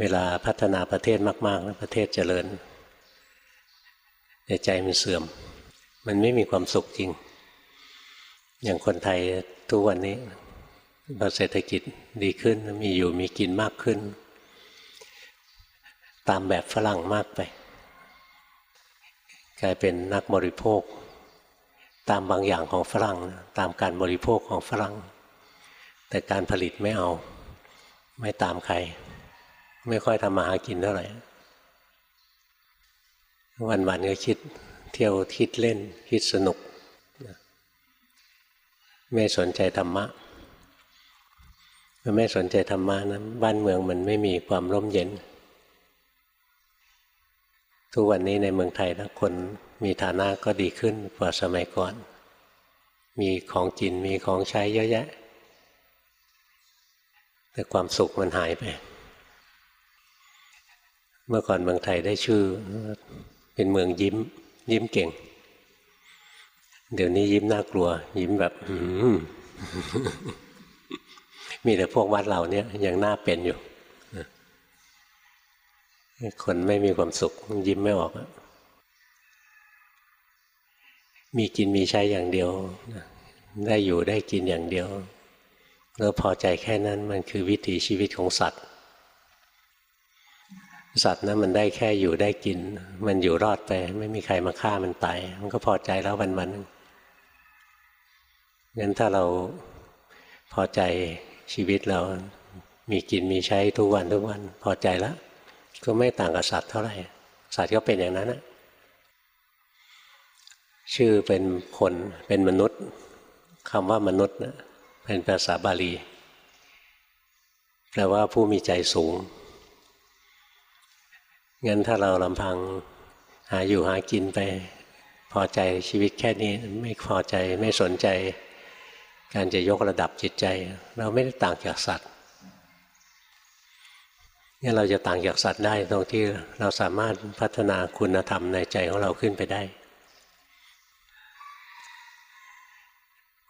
เวลาพัฒนาประเทศมากๆแล้วประเทศเจริญแต่ใจมันเสื่อม มันไม่มีความสุขจริง อย่างคนไทยทุกวันนี้พอเศรษฐกิจดีขึ้นมีอยู่มีกินมากขึ้น ตามแบบฝรั่งมากไป กลายเป็นนักบริโภค ตามบางอย่างของฝรั่ง ตามการบริโภคของฝรั่ง แต่การผลิตไม่เอา ไม่ตามใคร ไม่ค่อยทำมาหากินเท่าไหร่วันๆก็คิดเที่ยวคิดเล่น คิดสนุก ไม่สนใจธรรมะมันไม่สนใจธรรมะนะบ้านเมืองมันไม่มีความร่มเย็น ทุกวันนี้ในเมืองไทยนะคนมีฐานะก็ดีขึ้นกว่าสมัยก่อน มีของกินมีของใช้เยอะแยะ แต่ความสุขมันหายไป เมื่อก่อนเมืองไทยได้ชื่อ เป็นเมืองยิ้ม ยิ้มเก่ง เดี๋ยวนี้ยิ้มน่ากลัว ยิ้มแบบมีแต่พวกวัดเราเนี่ยยังน่าเป็นอยู่คนไม่มีความสุข ยิ้มไม่ออก มีกินมีใช้อย่างเดียว ได้อยู่ได้กินอย่างเดียว แล้วพอใจแค่นั้นมันคือวิถีชีวิตของสัตว์ สัตว์นะมันได้แค่อยู่ได้กิน มันอยู่รอดไป ไม่มีใครมาฆ่ามันตายมันก็พอใจแล้ววันวันงั้นถ้าเราพอใจชีวิตเรา มีกินมีใช้ทุกวันทุกวัน พอใจแล้วก็ไม่ต่างกับสัตว์เท่าไหร่สัตว์ก็เป็นอย่างนั้นนะชื่อเป็นคนเป็นมนุษย์คำว่ามนุษย์นะเป็นภาษาบาลีแปลว่าผู้มีใจสูง งั้นถ้าเราลำพังหาอยู่หากินไป พอใจชีวิตแค่นี้ไม่พอใจไม่สนใจ การจะยกระดับจิตใจ เราไม่ได้ต่างจากสัตว์นี่เราจะต่างจากสัตว์ได้ตรงที่เราสามารถพัฒนาคุณธรรมในใจของเราขึ้นไปได้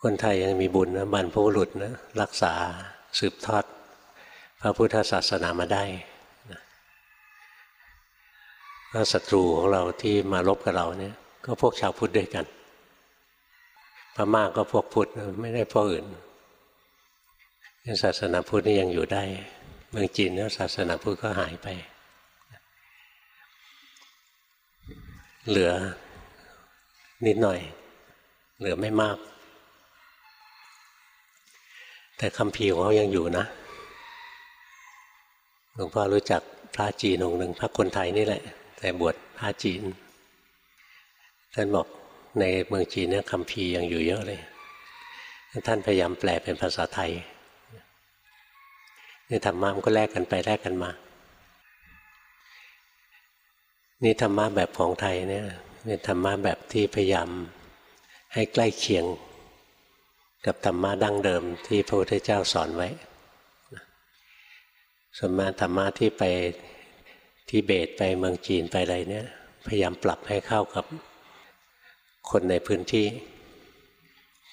คนไทยยังมีบุญนะบรรพบุรุษนะรักษาสืบทอด พระพุทธศาสนามาได้ แล้วศัตรูของเราที่มาลบกับเราเนี่ย ก็พวกชาวพุทธด้วยกันพม่าก็พวกพุทธไม่ได้พวกอื่นศาสนาพุทธนี่ยังอยู่ได้ เมืองจีนแล้วศาสนาพุทธก็หายไป เหลือนิดหน่อย เหลือไม่มาก แต่คำพีของเขายังอยู่นะหลวงพ่อรู้จักพระจีนองค์หนึ่งพระคนไทยนี่แหละ แต่บวชพระจีน ท่านบอกในเมืองจีนเนี่ยคำพียังอยู่เยอะเลย ท่านพยายามแปลเป็นภาษาไทยนี่ธรรมะมันก็แลกกันไปแลกกันมา นี่ธรรมะแบบของไทยเนี่ยเป็นธรรมะแบบที่พยายามให้ใกล้เคียงกับธรรมะดั้งเดิมที่พระพุทธเจ้าสอนไว้สมมาธรรมะที่ไป ที่เบตไปเมืองจีนไปอะไรเนี่ย พยายามปรับให้เข้ากับคนในพื้นที่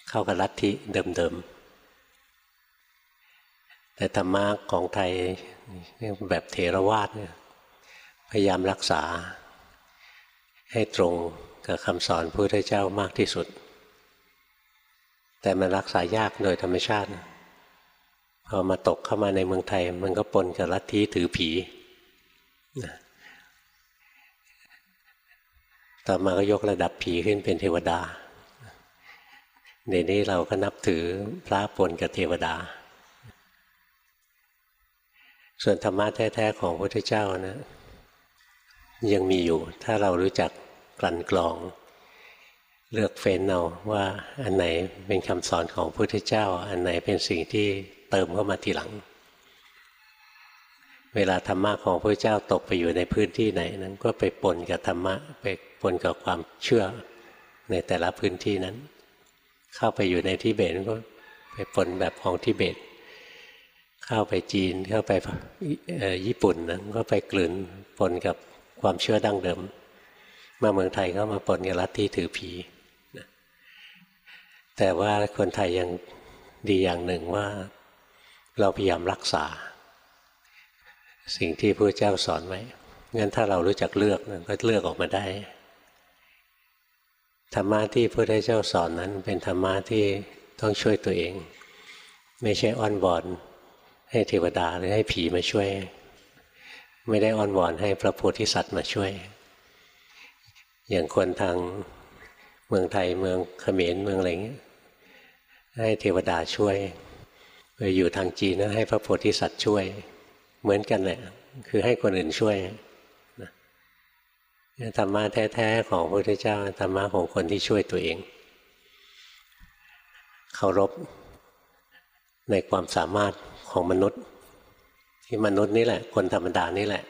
เข้ากับลัทธิเดิมๆ แต่ธรรมะของไทยแบบเทรวาสเนี่ยพยายามรักษา ให้ตรงกับคำสอนพระพุทธเจ้ามากที่สุด แต่มันรักษายากโดยธรรมชาติ พอมาตกเข้ามาในเมืองไทย มันก็ปนกับลัทธิถือผี ต่อมาก็ยกระดับผีขึ้นเป็นเทวดาในนี้เราก็นับถือพระปนกับเทวดา ส่วนธรรมะแท้ๆของพระพุทธเจ้านะยังมีอยู่ ถ้าเรารู้จักกลั่นกรอง เลือกเฟ้นเอาว่าอันไหนเป็นคำสอนของพระพุทธเจ้า อันไหนเป็นสิ่งที่เติมเข้ามาทีหลัง เวลาธรรมะของพระเจ้าตกไปอยู่ในพื้นที่ไหนนั้น ก็ไปปนกับธรรมะไปปนกับความเชื่อในแต่ละพื้นที่นั้น เข้าไปอยู่ในทิเบตก็ไปปนแบบของทิเบต เข้าไปจีนเข้าไปญี่ปุ่นนะก็ไปกลืนปนกับความเชื่อดั้งเดิม มาเมืองไทยก็มาปนกับลัทธิถือผีแต่ว่าคนไทยยังดีอย่างหนึ่งว่า เราพยายามรักษา สิ่งที่พระเจ้าสอนไว้งั้นถ้าเรารู้จักเลือกก็เลือกออกมาได้ธรรมะที่พระเจ้าสอนนั้น เป็นธรรมะที่ต้องช่วยตัวเอง ไม่ใช่อ้อนวอนให้เทวดาหรือให้ผีมาช่วย ไม่ได้อ้อนวอนให้พระโพธิสัตว์มาช่วย อย่างคนทางเมืองไทยเมืองเขมรเมืองอะไรเงี้ยให้เทวดาช่วยไปอยู่ทางจีนนะให้พระโพธิสัตว์ช่วย เหมือนกันแหละ คือให้คนอื่นช่วยธรรมะแท้ ๆ ของพระพุทธเจ้าธรรมะของคนที่ช่วยตัวเองเคารพในความสามารถของมนุษย์ ที่มนุษย์นี่แหละ คนธรรมดานี่แหละ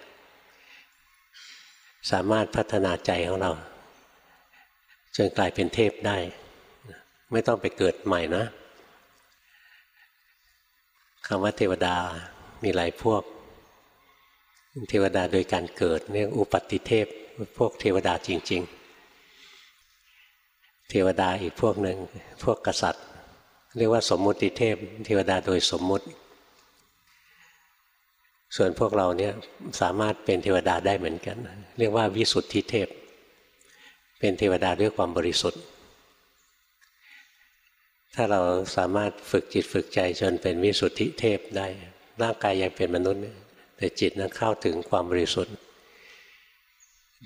สามารถพัฒนาใจของเราจนกลายเป็นเทพได้ ไม่ต้องไปเกิดใหม่นะคำว่าเทวดามีหลายพวก เทวดาโดยการเกิดเรียกอุปัติเทพพวกเทวดาจริง ๆ เทวดาอีกพวกหนึ่งพวกกษัตริย์ เรียกว่าสมมุติเทพ เทวดาโดยสมมุติ ส่วนพวกเราเนี่ยสามารถเป็นเทวดาได้เหมือนกัน เรียกว่าวิสุทธิเทพ เป็นเทวดาด้วยความบริสุทธิ์ถ้าเราสามารถฝึกจิตฝึกใจจนเป็นวิสุทธิเทพได้ ร่างกายยังเป็นมนุษย์ แต่จิตนั้นเข้าถึงความบริสุทธิ์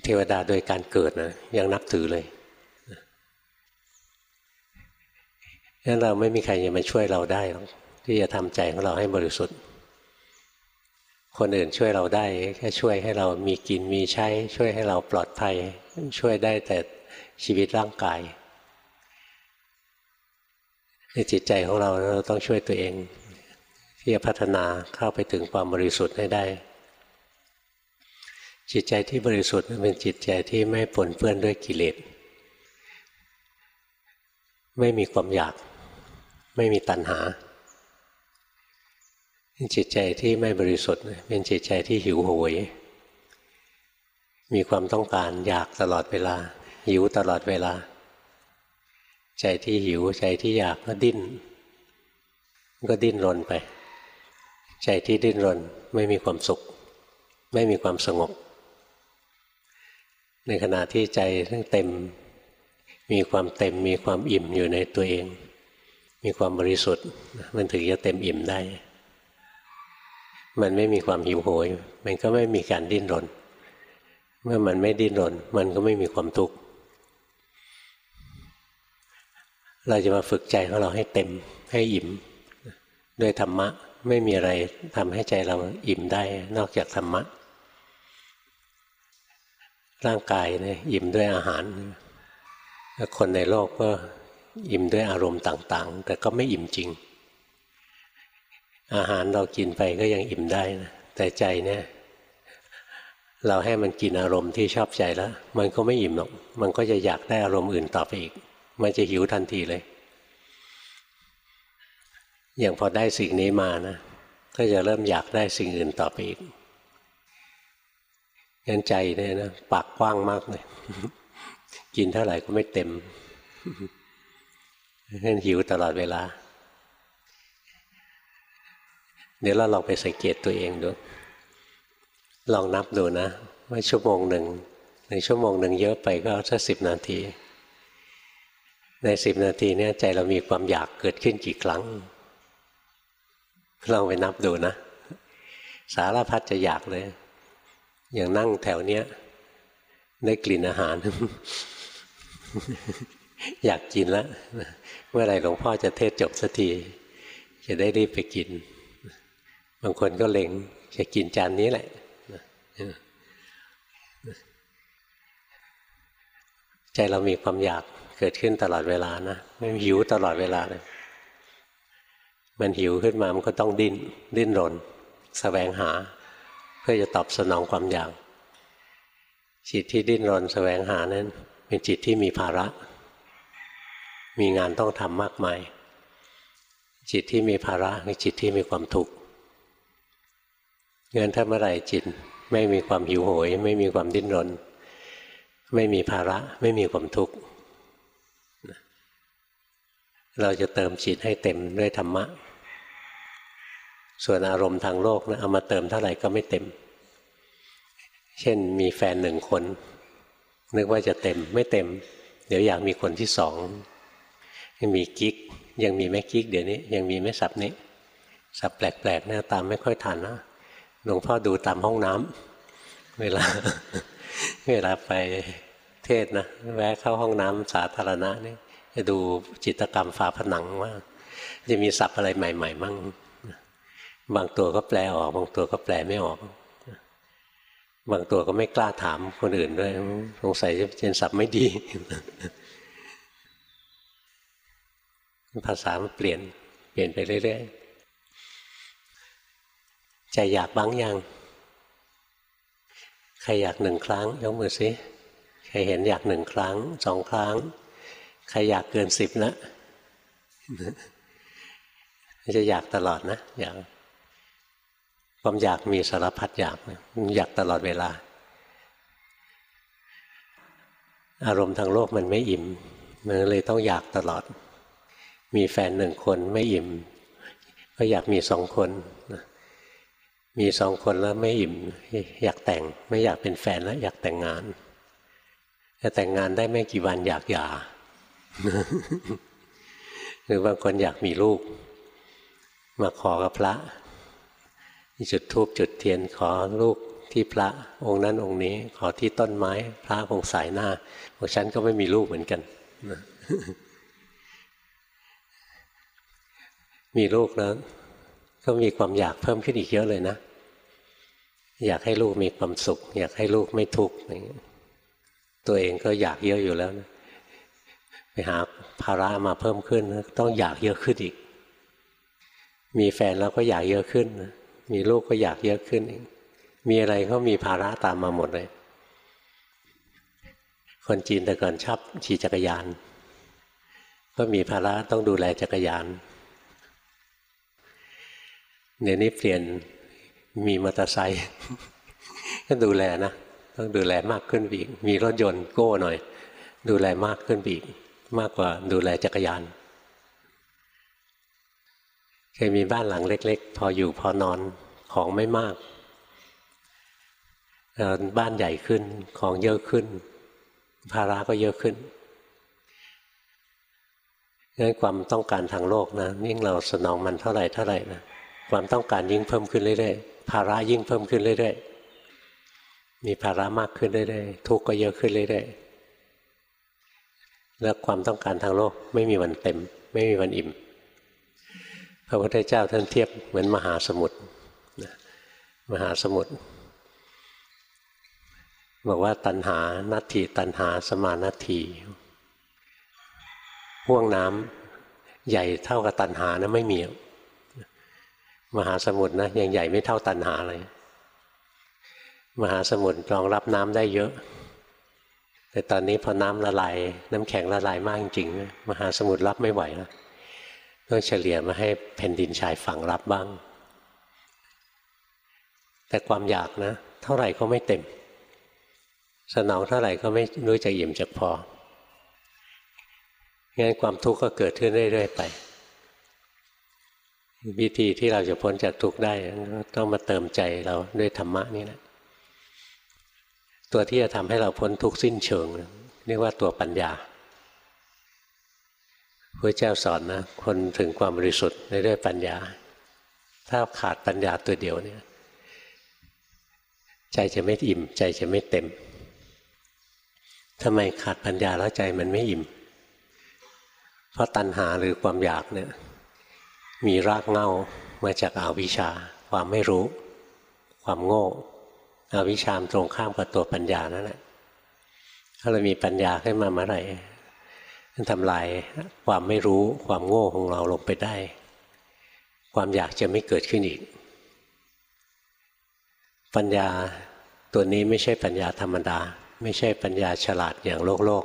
เทวดาโดยการเกิดนะยังนับถือเลยงั้นเราไม่มีใครจะมาช่วยเราได้หรอกที่จะทำใจของเราให้บริสุทธิ์ คนอื่นช่วยเราได้ แค่ช่วยให้เรามีกินมีใช้ ช่วยให้เราปลอดภัย ช่วยได้แต่ชีวิตร่างกายในจิตใจของเราเราต้องช่วยตัวเอง ที่จะพัฒนาเข้าไปถึงความบริสุทธิ์ให้ได้ จิตใจที่บริสุทธิ์เป็นจิตใจที่ไม่ปนเปื้อนด้วยกิเลสไม่มีความอยาก ไม่มีตัณหา จิตใจที่ไม่บริสุทธิ์เป็นจิตใจที่หิวโหย มีความต้องการอยากตลอดเวลา หิวตลอดเวลา ใจที่หิวใจที่อยากก็ดิ้น ก็ดิ้นรนไป ใจที่ดิ้นรนไม่มีความสุข ไม่มีความสงบ ในขณะที่ใจทั้งเต็ม มีความเต็มมีความอิ่มอยู่ในตัวเอง มีความบริสุทธิ์ มันถึงจะเต็มอิ่มได้ มันไม่มีความหิวโหย มันก็ไม่มีการดิ้นรน เมื่อมันไม่ดิ้นรน มันก็ไม่มีความทุกข์เราจะมาฝึกใจของเราให้เต็มให้อิ่ม ด้วยธรรมะ ไม่มีอะไรทำให้ใจเราอิ่มได้นอกจากธรรมะ ร่างกายเนี่ยอิ่มด้วยอาหารคนในโลกก็อิ่มด้วยอารมณ์ต่างๆ แต่ก็ไม่อิ่มจริง อาหารเรากินไปก็ยังอิ่มได้นะแต่ใจเนี่ย เราให้มันกินอารมณ์ที่ชอบใจแล้ว มันก็ไม่อิ่มหรอก มันก็จะอยากได้อารมณ์อื่นต่อไปอีก มันจะหิวทันทีเลย อย่างพอได้สิ่งนี้มานะก็จะเริ่มอยากได้สิ่งอื่นต่อไปอีกงั้นใจเนี่ยนะปากกว้างมากเลย กินเท่าไหร่ก็ไม่เต็มงั้นหิวตลอดเวลา เดี๋ยวเราลองไปสังเกตตัวเองดู ลองนับดูนะว่าชั่วโมงหนึ่งในชั่วโมงหนึ่งเยอะไปก็สักสิบนาที ในสิบนาทีเนี่ยใจเรามีความอยากเกิดขึ้นกี่ครั้ง ลองไปนับดูนะ สารพัดจะอยากเลย อย่างนั่งแถวเนี้ย ได้กลิ่นอาหาร อยากกินแล้วเมื่อไหร่หลวงพ่อจะเทศจบสักที จะได้รีบไปกิน บางคนก็เล็งจะกินจานนี้แหละใจเรามีความอยากเกิดขึ้นตลอดเวลานะไม่หิวตลอดเวลาเลย มันหิวขึ้นมามันก็ต้องดิ้นดิ้นรนสแสวงหา เพื่อจะตอบสนองความอยากจิตที่ดิ้นรนสแสวงหานั้น เป็นจิตที่มีภาระ มีงานต้องทำมากมาย จิตที่มีภาระคือจิตที่มีความทุกข์เงินถ้าเมื่อไหร่จิตไม่มีความหิวโหย ไม่มีความดิ้นรน ไม่มีภาระไม่มีความทุกข์เราจะเติมจิตให้เต็มด้วยธรรมะ ส่วนอารมณ์ทางโลกนะเอามาเติมเท่าไหร่ก็ไม่เต็ม เช่นมีแฟนหนึ่งคน นึกว่าจะเต็มไม่เต็ม เดี๋ยวอยากมีคนที่สองยังมีกิ๊ก ยังมีแม่กิ๊กเดี๋ยวนี้ ยังมีแม่สับนี้สับแปลกๆนะตามไม่ค่อยทันนะหลวงพ่อดูตามห้องน้ำเวลา เวลาไปเทศนะแวะเข้าห้องน้ำสาธารณะนี่จะดูจิตกรรมฝาผนังว่า จะมีศัพท์อะไรใหม่ๆมั่ง บางตัวก็แปลออก บางตัวก็แปลไม่ออก บางตัวก็ไม่กล้าถามคนอื่นด้วยสงสัยจะเป็นศัพท์ไม่ดี ภาษามันเปลี่ยน เปลี่ยนไปเรื่อยๆใจอยากบ้างยังใครอยากหนึ่งครั้งยกมือสิใครเห็นอยากหนึ่งครั้งสองครั้ง ใครอยากเกินสิบนะจะอยากตลอดนะอยาก ความอยากมีสารพัดอยากอยากตลอดเวลา อารมณ์ทางโลกมันไม่อิ่ม มันเลยต้องอยากตลอด มีแฟนหนึ่งคนไม่อิ่ม ก็อยากมีสองคนมีสองคนแล้วไม่อิ่ม อยากแต่งไม่อยากเป็นแฟนแล้ว อยากแต่งงานจะแต่งงานได้ไม่กี่วันอยากหย่าหรือบางคนอยากมีลูก มาขอกับพระ จุดทูบจุดเทียนขอลูกที่พระองค์นั้นองค์นี้ ขอที่ต้นไม้ พระคงสายหน้าพวกฉันก็ไม่มีลูกเหมือนกัน มีลูกแล้วก็มีความอยากเพิ่มขึ้นอีกเยอะเลยนะ อยากให้ลูกมีความสุข อยากให้ลูกไม่ทุกข์ตัวเองก็อยากเยอะอยู่แล้วนะไปหาภาระมาเพิ่มขึ้น ต้องอยากเยอะขึ้นอีก มีแฟนแล้วก็อยากเยอะขึ้น มีลูกก็อยากเยอะขึ้นอีกมีอะไรก็มีภาระตามมาหมดเลย คนจีนแต่ก่อนชอบขี่จักรยาน ก็มีภาระต้องดูแลจักรยานเดี๋ยวนี้เปลี่ยนมีมอเตอร์ไซค์ก็ดูแลนะต้องดูแลมากขึ้นอีก มีรถยนต์โก้หน่อย ดูแลมากขึ้นอีก มากกว่าดูแลจักรยาน เคยมีบ้านหลังเล็ก ๆ พออยู่พอนอนของไม่มากบ้านใหญ่ขึ้นของเยอะขึ้น ภาระก็เยอะขึ้นงั้นความต้องการทางโลกนะยิ่งเราสนองมันเท่าไหร่เท่าไหร่นะความต้องการยิ่งเพิ่มขึ้นเรื่อยๆภาระยิ่งเพิ่มขึ้นเรื่อยๆมีภาระมากขึ้นเรื่อยๆทุกข์ก็เยอะขึ้นเรื่อยๆแล้วความต้องการทางโลกไม่มีวันเต็ม ไม่มีวันอิ่ม พระพุทธเจ้าท่านเทียบเหมือนมหาสมุทรมหาสมุทรบอกว่าตันหานัตถีตันหาสมานัตถีห่วงน้ำใหญ่เท่ากับตันหานะไม่มีมหาสมุทรนะยังใหญ่ไม่เท่าตันหาเลย มหาสมุทรรองรับน้ำได้เยอะ แต่ตอนนี้พอน้ำละลายน้ำแข็งละลายมากจริงๆมหาสมุทรรับไม่ไหวแล้ว ต้องเฉลี่ยมาให้แผ่นดินชายฝั่งรับบ้าง แต่ความอยากนะ เท่าไหร่ก็ไม่เต็ม สนองเท่าไหร่ก็ไม่รู้จะอิ่มจะพองั้นความทุกข์ก็เกิดขึ้นเรื่อยๆไป วิธีที่เราจะพ้นจากทุกข์ได้ต้องมาเติมใจเราด้วยธรรมะนี่แหละตัวที่จะทำให้เราพ้นทุกข์สิ้นเชิงเรียกว่าตัวปัญญา พระเจ้าสอนนะ คนถึงความบริสุทธิ์ในด้วยปัญญา ถ้าขาดปัญญาตัวเดียวเนี่ย ใจจะไม่อิ่ม ใจจะไม่เต็มทำไมขาดปัญญาแล้วใจมันไม่อิ่ม เพราะตัณหาหรือความอยากเนี่ย มีรากเง้ามาจากอาวิชชา ความไม่รู้ ความโง่อวิชชามตรงข้ามกับตัวปัญญานั่นแหละถ้าเรามีปัญญาขึ้นมาเมื่อไหร่ ทำลายความไม่รู้ความโง่ของเราลงไปได้ ความอยากจะไม่เกิดขึ้นอีก ปัญญาตัวนี้ไม่ใช่ปัญญาธรรมดา ไม่ใช่ปัญญาฉลาดอย่างโลกโลก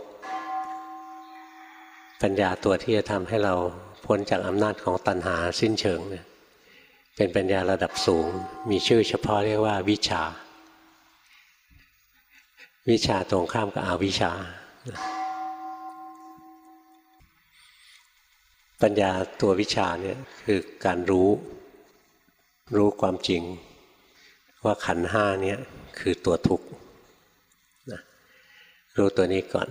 ปัญญาตัวที่จะทำให้เราพ้นจากอำนาจของตัณหาสิ้นเชิงเนี่ยเป็นปัญญาระดับสูง มีชื่อเฉพาะเรียกว่าวิชา วิชาตรงข้ามกับอวิชา ปัญญาตัววิชาเนี่ยคือการรู้ รู้ความจริง ว่าขันห้านี้คือตัวทุกข์นะรู้ตัวนี้ก่อน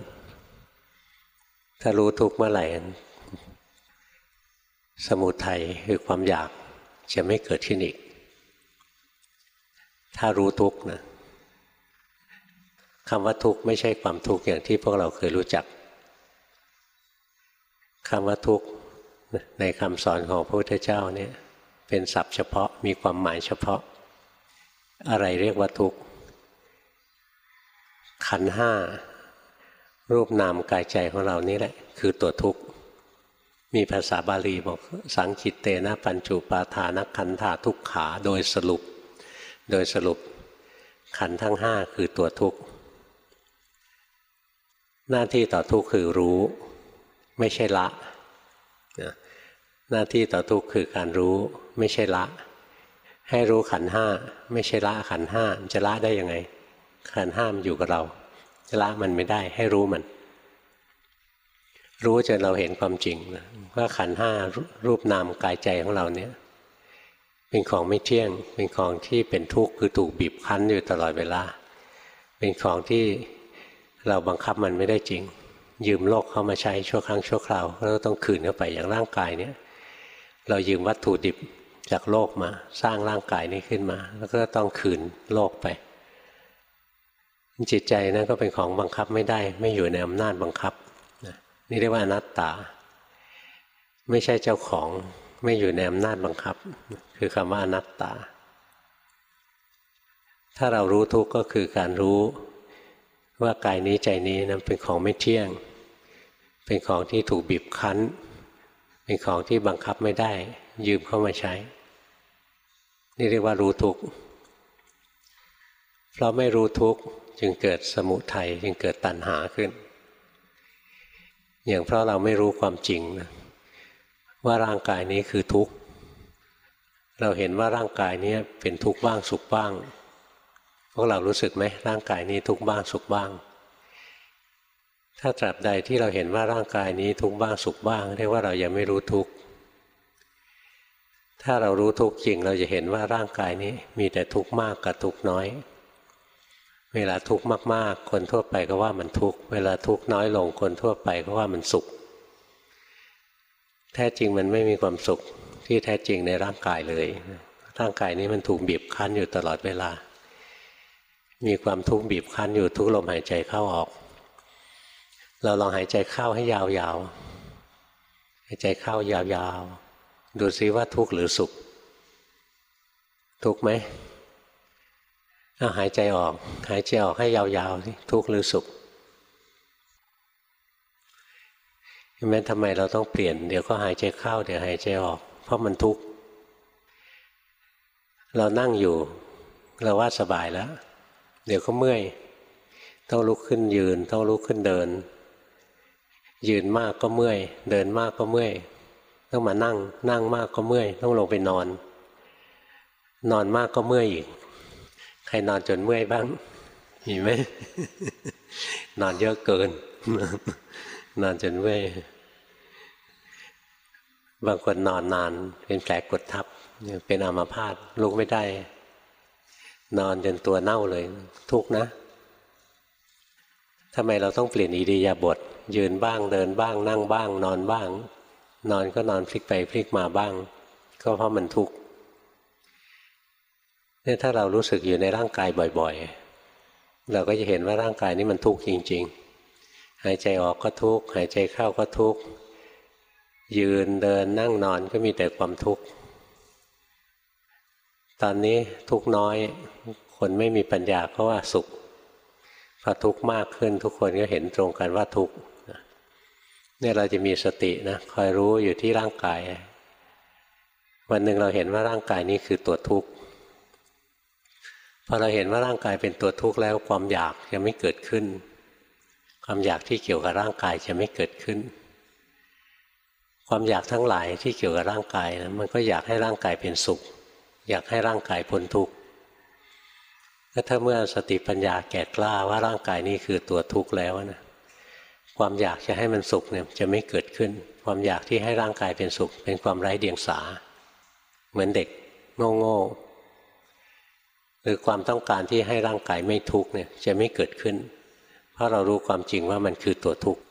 ถ้ารู้ทุกข์เมื่อไหร่ สมุทัยคือความอยากจะไม่เกิดขึ้นอีก ถ้ารู้ทุกข์นะคำว่าทุกข์ไม่ใช่ความทุกข์อย่างที่พวกเราเคยรู้จักคำว่าทุกข์ ในคำสอนของพระพุทธเจ้าเนี่ยเป็นศัพท์เฉพาะมีความหมายเฉพาะ อะไรเรียกว่าทุกข์ขันห้ารูปนามกายใจของเรานี่แหละ คือตัวทุกข์ มีภาษาบาลีบอกสังคิตเตนะปัญจุปาทานขันธาทุกขาโดยสรุป โดยสรุปขันทั้งห้าคือตัวทุกข์ หน้าที่ต่อทุกข์คือรู้ ไม่ใช่ละ นะหน้าที่ต่อทุกข์คือการรู้ไม่ใช่ละ ให้รู้ขันห้าไม่ใช่ละขันห้าจะละได้ยังไง ขันห้ามอยู่กับเรา จะละมันไม่ได้ให้รู้มัน รู้จนเราเห็นความจริงว่าขันห้ารูปนามกายใจของเราเนี่ย เป็นของไม่เที่ยง เป็นของที่เป็นทุกข์คือถูกบีบคั้นอยู่ตลอดเวลา เป็นของที่เราบังคับมันไม่ได้จริง ยืมโลกเข้ามาใช้ชั่วครั้งชั่วคราวแล้วต้องคืนเข้าไปอย่างร่างกายเนี่ยเรายืมวัตถุดิบจากโลกมา สร้างร่างกายนี้ขึ้นมา แล้วก็ต้องคืนโลกไป จิตใจนั้นก็เป็นของบังคับไม่ได้ ไม่อยู่ในอำนาจบังคับนี่เรียกว่าอนัตตา ไม่ใช่เจ้าของไม่อยู่ในอำนาจบังคับ คือคำว่าอนัตตา ถ้าเรารู้ทุกข์ก็คือการรู้ว่ากายนี้ใจนี้นั้นเป็นของไม่เที่ยง เป็นของที่ถูกบีบคั้น เป็นของที่บังคับไม่ได้ ยืมเข้ามาใช้ นี่เรียกว่ารู้ทุกข์เพราะไม่รู้ทุกข์จึงเกิดสมุทัยจึงเกิดตัณหาขึ้น อย่างเพราะเราไม่รู้ความจริงนะว่าร่างกายนี้คือทุกข์เราเห็นว่าร่างกายนี้เป็นทุกข์บ้างสุขบ้าง พวกเรารู้สึกไหมร่างกายนี้ทุกข์บ้างสุขบ้าง ถ้าตราบใดที่เราเห็นว่าร่างกายนี้ทุกข์บ้างสุขบ้างเรียกว่าเรายังไม่รู้ทุกข์ถ้าเรารู้ทุกข์จริงเราจะเห็นว่าร่างกายนี้ มีแต่ทุกข์มากกับทุกข์น้อย เวลาทุกข์มากๆ คนทั่วไปก็ว่ามันทุกข์เวลาทุกข์น้อยลงคนทั่วไปก็ว่ามันสุข แท้จริงมันไม่มีความสุขที่แท้จริงในร่างกายเลย ร่างกายนี้มันถูกบีบคั้นอยู่ตลอดเวลา มีความทุกข์บีบคั้นอยู่ทุกลมหายใจเข้าออก เราลองหายใจเข้าให้ยาวๆ หายใจเข้ายาวๆ ดูซิว่าทุกข์หรือสุข ทุกข์ไหมเอาหายใจออก หายใจออกให้ยาวๆสิทุกข์หรือสุขเห็นไหมทำไมเราต้องเปลี่ยน เดี๋ยวก็หายใจเข้า เดี๋ยวหายใจออก เพราะมันทุกข์ เรานั่งอยู่ เราว่าสบายแล้ว เดี๋ยวก็เมื่อย ต้องลุกขึ้นยืน ต้องลุกขึ้นเดิน ยืนมากก็เมื่อย เดินมากก็เมื่อย ต้องมานั่ง นั่งมากก็เมื่อย ต้องลงไปนอน นอนมากก็เมื่อยอีก ใครนอนจนเมื่อยบ้าง มีไหม นอนเยอะเกิน นอนจนเมื่อย บางคนนอนนาน เป็นแผลกดทับ เป็นอัมาพาตลุกไม่ได้ นอนจนตัวเน่าเลย ทุกนะทำไมเราต้องเปลี่ยนอิริยาบถ ยืนบ้างเดินบ้าง นั่งบ้าง นอนบ้าง นอนก็นอนพลิกไปพลิกมาบ้าง ก็เพราะมันทุกข์เนี่ยถ้าเรารู้สึกอยู่ในร่างกายบ่อย ๆ เราก็จะเห็นว่าร่างกายนี้มันทุกข์จริง ๆ หายใจออกก็ทุกข์หายใจเข้าก็ทุกข์ยืนเดินนั่งนอนก็มีแต่ความทุกข์ตอนนี้ทุกน้อย คนไม่มีปัญญาก็ว่าสุขพอทุกข์มากขึ้นทุกคนก็เห็นตรงกันว่าทุกข์ เนี่ยเราจะมีสตินะคอยรู้อยู่ที่ร่างกาย วันหนึ่งเราเห็นว่าร่างกายนี้คือตัวทุกข์พอเราเห็นว่าร่างกายเป็นตัวทุกข์แล้วความอยากยังไม่เกิดขึ้น ความอยากที่เกี่ยวกับร่างกายจะไม่เกิดขึ้น ความอยากทั้งหลายที่เกี่ยวกับร่างกายนะมันก็อยากให้ร่างกายเป็นสุข อยากให้ร่างกายพ้นทุกข์ก็ถ้าเมื่อสติปัญญาแก่กล้าว่าร่างกายนี้คือตัวทุกข์แล้วนะ ความอยากจะให้มันสุขเนี่ยจะไม่เกิดขึ้น ความอยากที่ให้ร่างกายเป็นสุข เป็นความไร้เดียงสา เหมือนเด็กโง่ๆหรือความต้องการที่ให้ร่างกายไม่ทุกข์เนี่ยจะไม่เกิดขึ้น เพราะเรารู้ความจริงว่ามันคือตัวทุกข์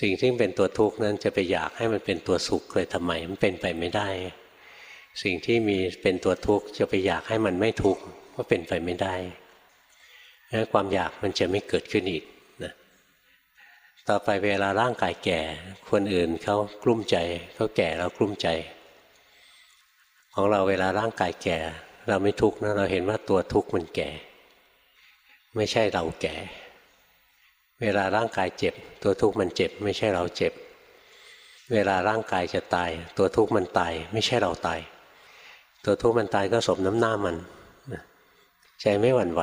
สิ่งที่เป็นตัวทุกข์นั้นจะไปอยากให้มันเป็นตัวสุขเลยทำไมมันเป็นไปไม่ได้ สิ่งที่มีเป็นตัวทุกข์จะไปอยากให้มันไม่ทุกข์ก็เป็นไปไม่ได้ความอยากมันจะไม่เกิดขึ้นอีก ต่อไปเวลาร่างกายแก่ คนอื่นเขากลุ้มใจเขาแก่แล้วกลุ้มใจ ของเราเวลาร่างกายแก่ เราไม่ทุกข์นะเราเห็นว่าตัวทุกข์มันแก่ ไม่ใช่เราแก่ เวลาร่างกายเจ็บ ตัวทุกข์มันเจ็บ ไม่ใช่เราเจ็บ เวลาร่างกายจะตาย ตัวทุกข์มันตาย ไม่ใช่เราตาย ตัวทุกข์มันตายก็สมน้ำหน้ามัน ใจไม่หวั่นไหว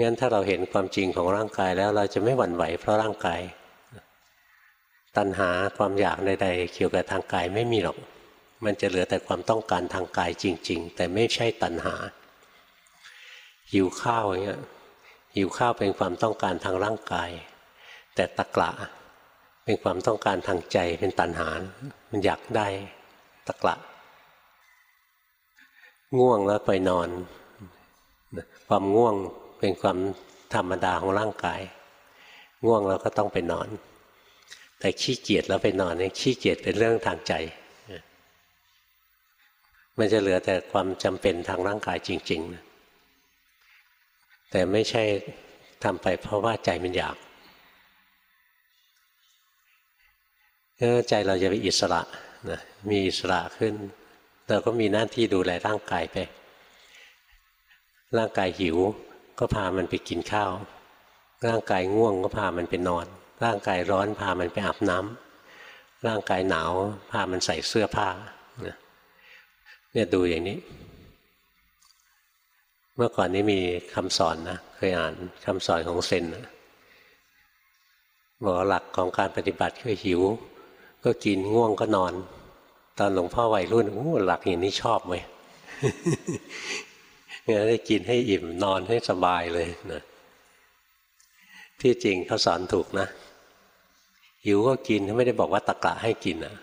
งั้นถ้าเราเห็นความจริงของร่างกายแล้วเราจะไม่หวั่นไหวเพราะร่างกาย ตัณหาความอยากใดๆเกี่ยวกับทางกายไม่มีหรอก มันจะเหลือแต่ความต้องการทางกายจริง ๆ แต่ไม่ใช่ตัณหา หิวข้าวอย่างเงี้ยหิวข้าวเป็นความต้องการทางร่างกาย แต่ตะกละเป็นความต้องการทางใจเป็นตัณหา มันอยากได้ตะกละง่วงแล้วไปนอน ความง่วง เป็นความธรรมดาของร่างกาย ง่วงแล้วก็ต้องไปนอน แต่ขี้เกียจแล้วไปนอนเนี่ยขี้เกียจเป็นเรื่องทางใจ มันจะเหลือแต่ความจำเป็นทางร่างกายจริงๆ แต่ไม่ใช่ทำไปเพราะว่าใจมันอยากใจเราจะเป็นอิสระนะมีอิสระขึ้น เราก็มีหน้าที่ดูแลร่างกายไป ร่างกายหิว ก็พามันไปกินข้าว ร่างกายง่วงก็พามันไปนอน ร่างกายร้อนพามันไปอาบน้ำร่างกายหนาวพามันใส่เสื้อผ้าเนี่ยดูอย่างนี้ เมื่อก่อนนี้มีคำสอนนะเคยอ่านคำสอนของเซนนะบอกหลักของการปฏิบัติคือหิว ก็กินง่วงก็นอน ตอนหลวงพ่อวัยรุ่นโอ้หลักอย่างนี้ชอบไหม เนี่ยได้กินให้อิ่มนอนให้สบายเลยนะที่จริงเขาสอนถูกนะหิวก็กินเขาไม่ได้บอกว่าตะกะให้กินนะ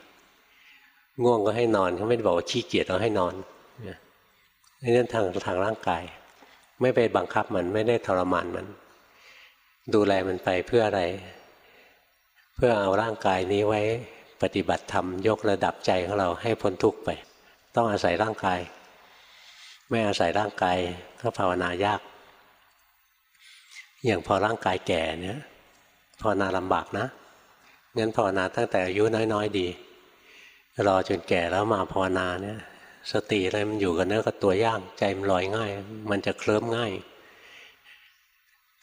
ง่วงก็ให้นอนเขาไม่ได้บอกว่าขี้เกียจเราให้นอนนี่นั่นทางทางร่างกาย ไม่ไปบังคับมันไม่ได้ทรมานมัน ดูแลมันไปเพื่ออะไร เพื่อเอาร่างกายนี้ไว้ปฏิบัติธรรมยกระดับใจของเราให้พ้นทุกข์ไป ต้องอาศัยร่างกาย ไม่อาศัยร่างกายก็ภาวนายาก อย่างพอร่างกายแก่เนี่ยภาวนาลำบากนะงั้นภาวนาตั้งแต่อายุน้อยๆดี รอจนแก่แล้วมาภาวนาเนี่ยสติอะไรมันอยู่กับเนื้อกับตัวยากใจมันลอยง่าย มันจะเคลิ้มง่าย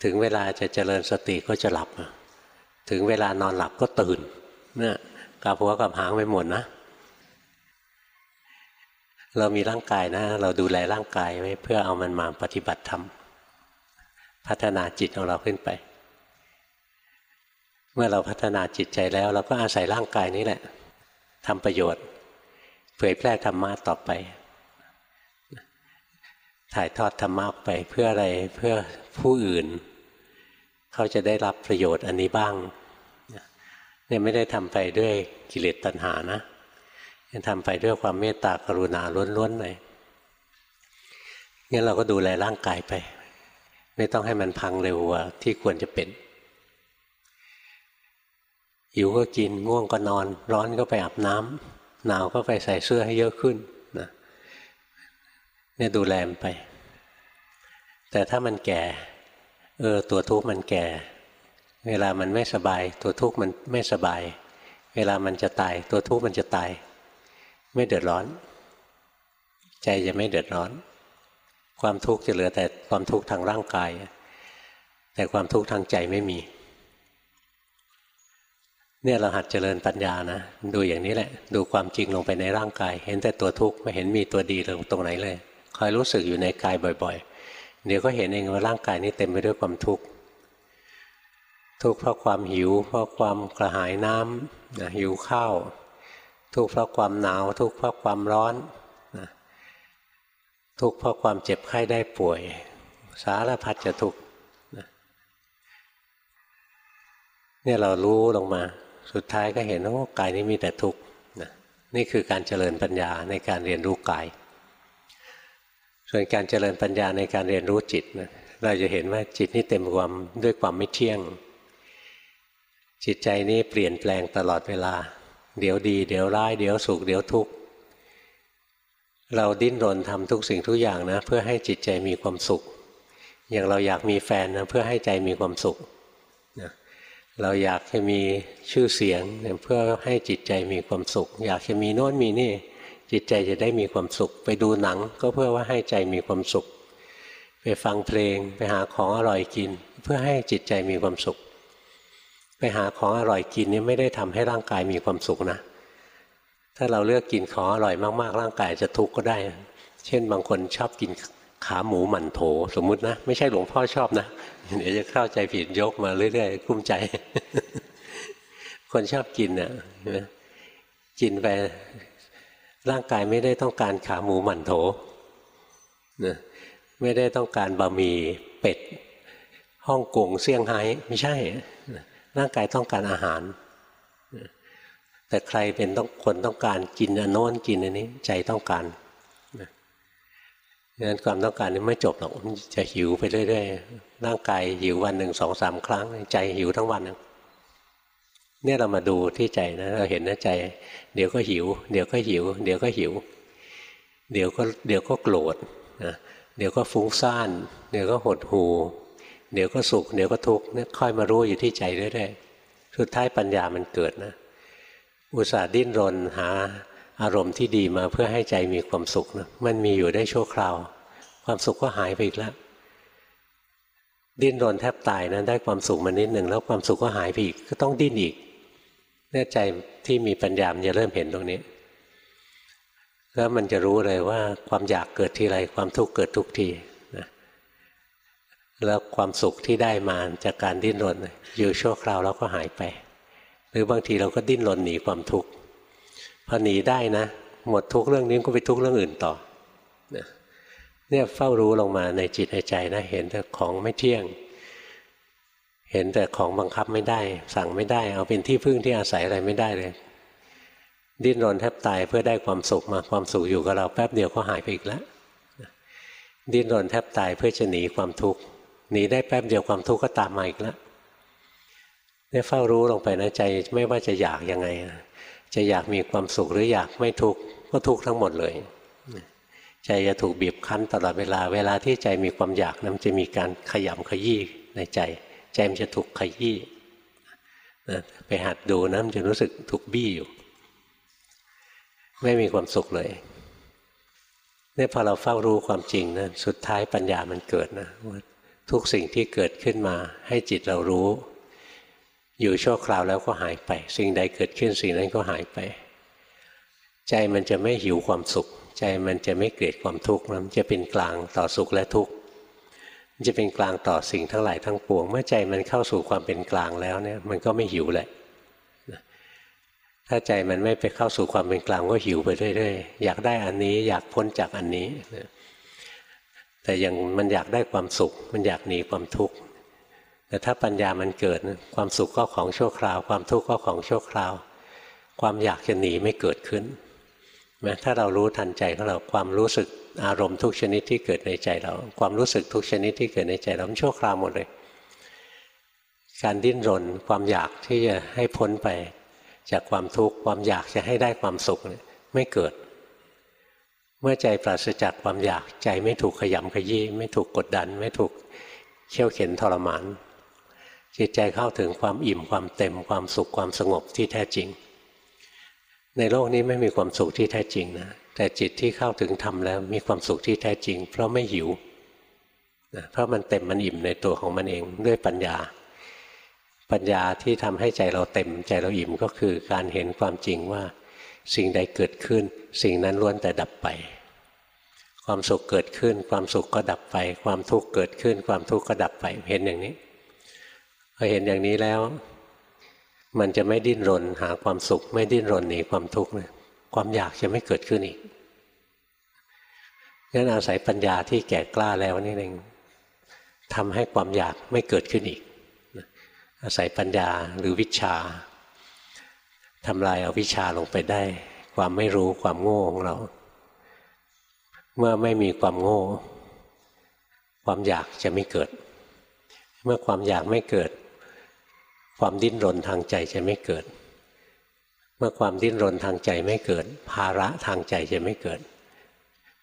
ถึงเวลาจะเจริญสติก็จะหลับ ถึงเวลานอนหลับก็ตื่นเนี่ยกับหัวกับหางไปหมดนะ เรามีร่างกายนะ เราดูแลร่างกายไว้เพื่อเอามันมาปฏิบัติธรรมพัฒนาจิตของเราขึ้นไป เมื่อเราพัฒนาจิตใจแล้ว เราก็อาศัยร่างกายนี้แหละทำประโยชน์ เผยแพร่ธรรมะต่อไป ถ่ายทอดธรรมะไปเพื่ออะไรเพื่อผู้อื่น เขาจะได้รับประโยชน์อันนี้บ้างเนี่ยไม่ได้ทำไปด้วยกิเลสตัณหานะ ทำไปด้วยความเมตตากรุณาล้วนๆเลยงั้นเราก็ดูแลร่างกายไป ไม่ต้องให้มันพังเร็วกว่าที่ควรจะเป็นหิวก็กินง่วงก็นอน ร้อนก็ไปอาบน้ำหนาวก็ไปใส่เสื้อให้เยอะขึ้นนะเนี่ยดูแลมไป แต่ถ้ามันแก่ เออตัวทุกข์มันแก่ เวลามันไม่สบาย ตัวทุกข์มันไม่สบาย เวลามันจะตาย ตัวทุกข์มันจะตาย ไม่เดือดร้อน ใจจะไม่เดือดร้อน ความทุกข์จะเหลือแต่ความทุกข์ทางร่างกาย แต่ความทุกข์ทางใจไม่มี เนี่ยเราหัดเจริญปัญญานะ ดูอย่างนี้แหละ ดูความจริงลงไปในร่างกาย เห็นแต่ตัวทุกข์ไม่เห็นมีตัวดีเลยตรงไหนเลยคอยรู้สึกอยู่ในกายบ่อย ๆ เดี๋ยวก็เห็นเองว่าร่างกายนี้เต็มไปด้วยความทุกข์ทุกข์เพราะความหิว เพราะความกระหายน้ำหิวข้าว ทุกข์เพราะความหนาว ทุกข์เพราะความร้อนนะทุกข์เพราะความเจ็บไข้ได้ป่วย สารพัดจะทุกข์นะเนี่ยเรารู้ลงมา สุดท้ายก็เห็นว่ากายนี้มีแต่ทุกข์นะนี่คือการเจริญปัญญาในการเรียนรู้กาย ส่วนการเจริญปัญญาในการเรียนรู้จิตนะเราจะเห็นว่าจิตนี่เต็มความด้วยความไม่เที่ยง จิตใจนี้เปลี่ยนแปลงตลอดเวลา เดี๋ยวดี เดี๋ยวร้ายเดี๋ยวสุขเดี๋ยวทุกข์เราดิ้นรนทำทุกสิ่งทุกอย่างนะ เพื่อให้จิตใจมีความสุข อย่างเราอยากมีแฟนนะเพื่อให้ใจมีความสุขนะเราอยากจะมีชื่อเสียงเพื่อให้จิตใจมีความสุข อยากจะมีโน้นมีนี่ จิตใจจะได้มีความสุข ไปดูหนังก็เพื่อว่าให้ใจมีความสุข ไปฟังเพลงไปหาของอร่อยกิน เพื่อให้จิตใจมีความสุข ไปหาของอร่อยกินนี่ไม่ได้ทำให้ร่างกายมีความสุขนะ ถ้าเราเลือกกินของอร่อยมากๆ ร่างกายจะทุกข์ก็ได้ เช่นบางคนชอบกินขาหมูหมั่นโถ สมมุตินะ ไม่ใช่หลวงพ่อชอบนะเดี๋ยวจะเข้าใจผิดยกมาเรื่อยๆกุ้มใจ คนชอบกินเนี่ยกินไปร่างกายไม่ได้ต้องการขาหมูหมั่นโถนะไม่ได้ต้องการบะหมี่เป็ดฮ่องกงเซี่ยงไฮ้ไม่ใช่ ร่างกายต้องการอาหาร แต่ใครเป็นต้องคนต้องการกินอันโน้นกินอันนี้ใจต้องการดังนั้นความต้องการนี้ไม่จบหรอกจะหิวไปเรื่อยๆร่างกายหิววันหนึ่งสองสามครั้ง ใจหิวทั้งวันเนี่ยเรามาดูที่ใจนะเราเห็นนะใจ เดี๋ยวก็หิว เดี๋ยวก็หิว เดี๋ยวก็หิว เดี๋ยวก็เดี๋ยวก็โกรธนะเดี๋ยวก็ฟุ้งซ่าน เดี๋ยวก็หดหู เดี๋ยวก็สุขเดี๋ยวก็ทุกข์เนี่ยค่อยมารู้อยู่ที่ใจเรื่อยๆสุดท้ายปัญญามันเกิดนะ อุตส่าห์ดิ้นรนหาอารมณ์ที่ดีมาเพื่อให้ใจมีความสุขนะมันมีอยู่ได้ชั่วคราว ความสุขก็หายไปอีกแล้วดิ้นรนแทบตายนะได้ความสุขมานิดหนึ่งแล้วความสุขก็หายไปอีกก็ต้องดิ้นอีกแน่ใจที่มีปัญญามันจะเริ่มเห็นตรงนี้ แล้วมันจะรู้เลยว่าความอยากเกิดทีไรความทุกข์เกิดทุกที แล้วความสุขที่ได้มาจากการดิ้นรนอยู่ชั่วคราวแล้วก็หายไป หรือบางทีเราก็ดิ้นรนหนีความทุกข์พอหนีได้นะ หมดทุกเรื่องนี้ก็ไปทุกเรื่องอื่นต่อเนี่ยเฝ้ารู้ลงมาในจิตในใจนะเห็นแต่ของไม่เที่ยง เห็นแต่ของบังคับไม่ได้ สั่งไม่ได้ เอาเป็นที่พึ่งที่อาศัยอะไรไม่ได้เลย ดิ้นรนแทบตายเพื่อได้ความสุขมาความสุขอยู่กับเราแป๊บเดียวก็หายไปอีกแล้วดิ้นรนแทบตายเพื่อจะหนีความทุกข์ หนีได้แป๊บเดียวความทุกข์ก็ตามมาอีกแล้วเนี่ยเฝ้ารู้ลงไปนะใจไม่ว่าจะอยากยังไง จะอยากมีความสุขหรืออยากไม่ทุกข์ก็ทุกข์ทั้งหมดเลย ใจจะถูกบีบคั้นตลอดเวลา เวลาที่ใจมีความอยากนั้นจะมีการขยำขยี้ในใจ ใจมันจะถูกขยี้ไปหัดดูนะมันจะรู้สึกถูกบี้อยู่ ไม่มีความสุขเลยเนี่ยพอเราเฝ้ารู้ความจริงนะสุดท้ายปัญญามันเกิดนะว่า ทุกสิ่งที่เกิดขึ้นมา ให้จิตเรารู้ อยู่ชั่วคราวแล้วก็หายไป สิ่งใดเกิดขึ้นสิ่งนั้นก็หายไป ใจมันจะไม่หิวความสุข ใจมันจะไม่เกลียดความทุกข์มันจะเป็นกลางต่อสุขและทุกข์มันจะเป็นกลางต่อสิ่งทั้งหลายทั้งปวง เมื่อใจมันเข้าสู่ความเป็นกลางแล้วเนี่ยมันก็ไม่หิวแหละถ้าใจมันไม่ไปเข้าสู่ความเป็นกลางก็หิวไปเรื่อยๆอยากได้อันนี้ อยากพ้นจากอันนี้ แต่ยังมันอยากได้ความสุข มันอยากหนีความทุกข์แต่ถ้าปัญญามันเกิดความสุขก็ของชั่วคราว ความทุกข์ก็ของชั่วคราว ความอยากจะหนีไม่เกิดขึ้นแม้ถ้าเรารู้ทันใจของเราความรู้สึกอารมณ์ทุกชนิดที่เกิดในใจเรา ความรู้สึกทุกชนิดที่เกิดในใจเราชั่วคราวหมดเลย การดิ้นรนความอยากที่จะให้พ้นไป จากความทุกข์ความอยากจะให้ได้ความสุขไม่เกิด เมื่อใจปราศจากความอยากใจไม่ถูกขยำขยี้ไม่ถูกกดดัน ไม่ถูกเขี่ยวเข็นทรมาน จิตใจเข้าถึงความอิ่มความเต็มความสุขความสงบที่แท้จริง ในโลกนี้ไม่มีความสุขที่แท้จริงนะแต่จิตที่เข้าถึงธรรมแล้วมีความสุขที่แท้จริง เพราะไม่หิวนะเพราะมันเต็มมันอิ่มในตัวของมันเองด้วยปัญญา ปัญญาที่ทำให้ใจเราเต็มใจเราอิ่มก็คือการเห็นความจริงว่า สิ่งใดเกิดขึ้น สิ่งนั้นล้วนแต่ดับไป ความสุขเกิดขึ้น ความสุขก็ดับไป ความทุกข์เกิดขึ้น ความทุกข์ก็ดับไปเห็นอย่างนี้พอเห็นอย่างนี้แล้ว มันจะไม่ดิ้นรนหาความสุข ไม่ดิ้นรนหนีความทุกข์เลยความอยากจะไม่เกิดขึ้นอีกงั้นอาศัยปัญญาที่แก่กล้าแล้วนี่เองทำให้ความอยากไม่เกิดขึ้นอีก อาศัยปัญญาหรือวิชา ทำลายเอาวิชาลงไปได้ควความไม่รู้ความโง่ของเรา เมื่อไม่มีความโง่ ความอยากจะไม่เกิด เมื่อความอยากไม่เกิด ความดิ้นรนทางใจจะไม่เกิด เมื่อความดิ้นรนทางใจไม่เกิด ภาระทางใจจะไม่เกิด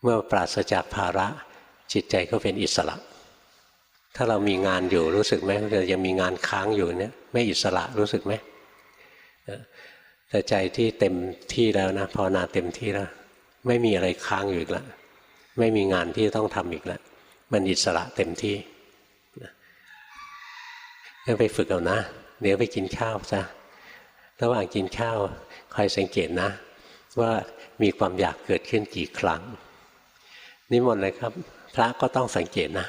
เมื่อปราศจากภาระจิตใจก็เป็นอิสระ ถ้าเรามีงานอยู่รู้สึกไหมเรายังมีงานค้างอยู่เนี่ยไม่อิสระรู้สึกไหม แต่ใจที่เต็มที่แล้วนะภาวนาเต็มที่แล้ว ไม่มีอะไรค้างอยู่อีกแล้วไม่มีงานที่ต้องทำอีกแล้วมันอิสระเต็มที่ก็ไปฝึกเอานะ เดี๋ยวไปกินข้าวซะระหว่างกินข้าวคอยสังเกตนะ ว่ามีความอยากเกิดขึ้นกี่ครั้งนิมนต์เลยครับ พระก็ต้องสังเกตนะ